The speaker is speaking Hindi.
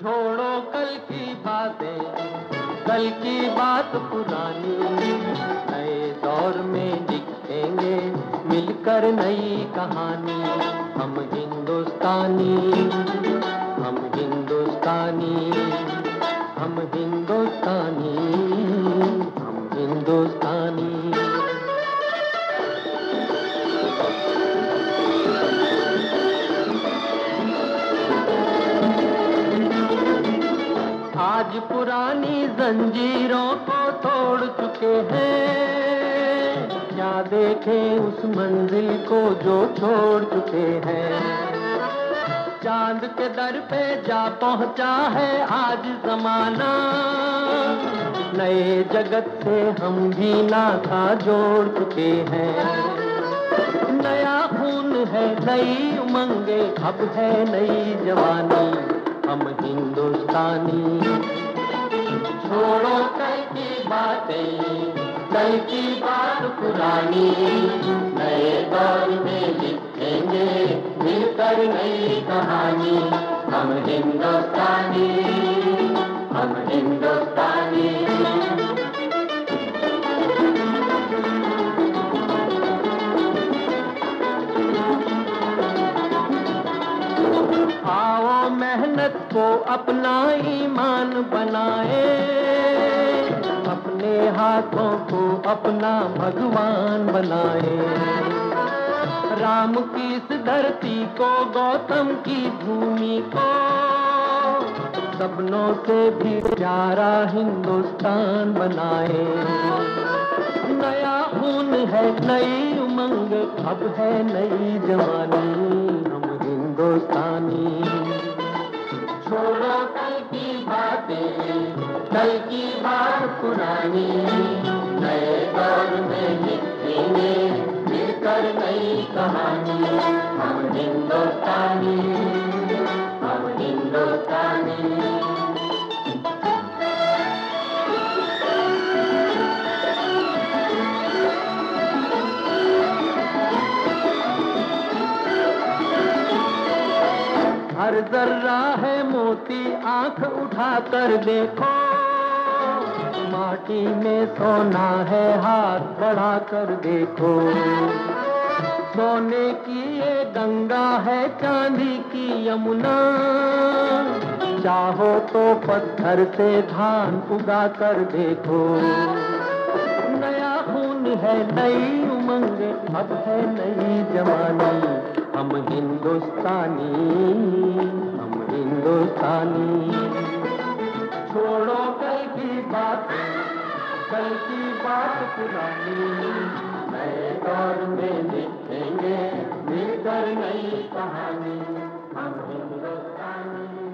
छोड़ो कल की बातें, कल की बात पुरानी। नए दौर में लिखेंगे मिलकर नई कहानी। हम हिंदुस्तानी हम हिंदुस्तानी। आज पुरानी जंजीरों को तोड़ चुके हैं। क्या देखे उस मंजिल को जो छोड़ चुके हैं? चाँद के दर पे जा पहुँचा है आज जमाना। नए जगत से हम भी नाता जोड़ चुके हैं। नया खून है, नई उमंगे, अब है नई जवानी। हम हिंदुस्तानी। छोड़ो कल की बातें, कल की बात पुरानी। नए दौर में लिखेंगे, मिलकर नई कहानी। हम हिंदुस्तानी हम हिंदुस्तानी। मेहनत को अपना ईमान बनाए। अपने हाथों को अपना भगवान बनाए। राम की इस धरती को, गौतम की भूमि को, सपनों से भी प्यारा हिंदुस्तान बनाए। नया खून है, नई उमंग, अब है नई जवानी कल की बात पुरानी नए दौर में लिखेंगे मिलकर नई कहानी हम हिंदुस्तानी। हर जर्रा है मोती, आँख उठाकर देखो। माटी में सोना है, हाथ बढ़ाकर देखो। सोने की ये गंगा है, चांदी की यमुना। चाहो तो पत्थर से धान उगा कर देखो। नया खून है, नई उमंग, अब है नई जवानी। हम हिंदुस्तानी हम हिंदुस्तानी। छोड़ो कल की बात, कल की बात पुरानी। नए दौर में लिखेंगे, मिलकर नई कहानी। हम हिंदुस्तानी।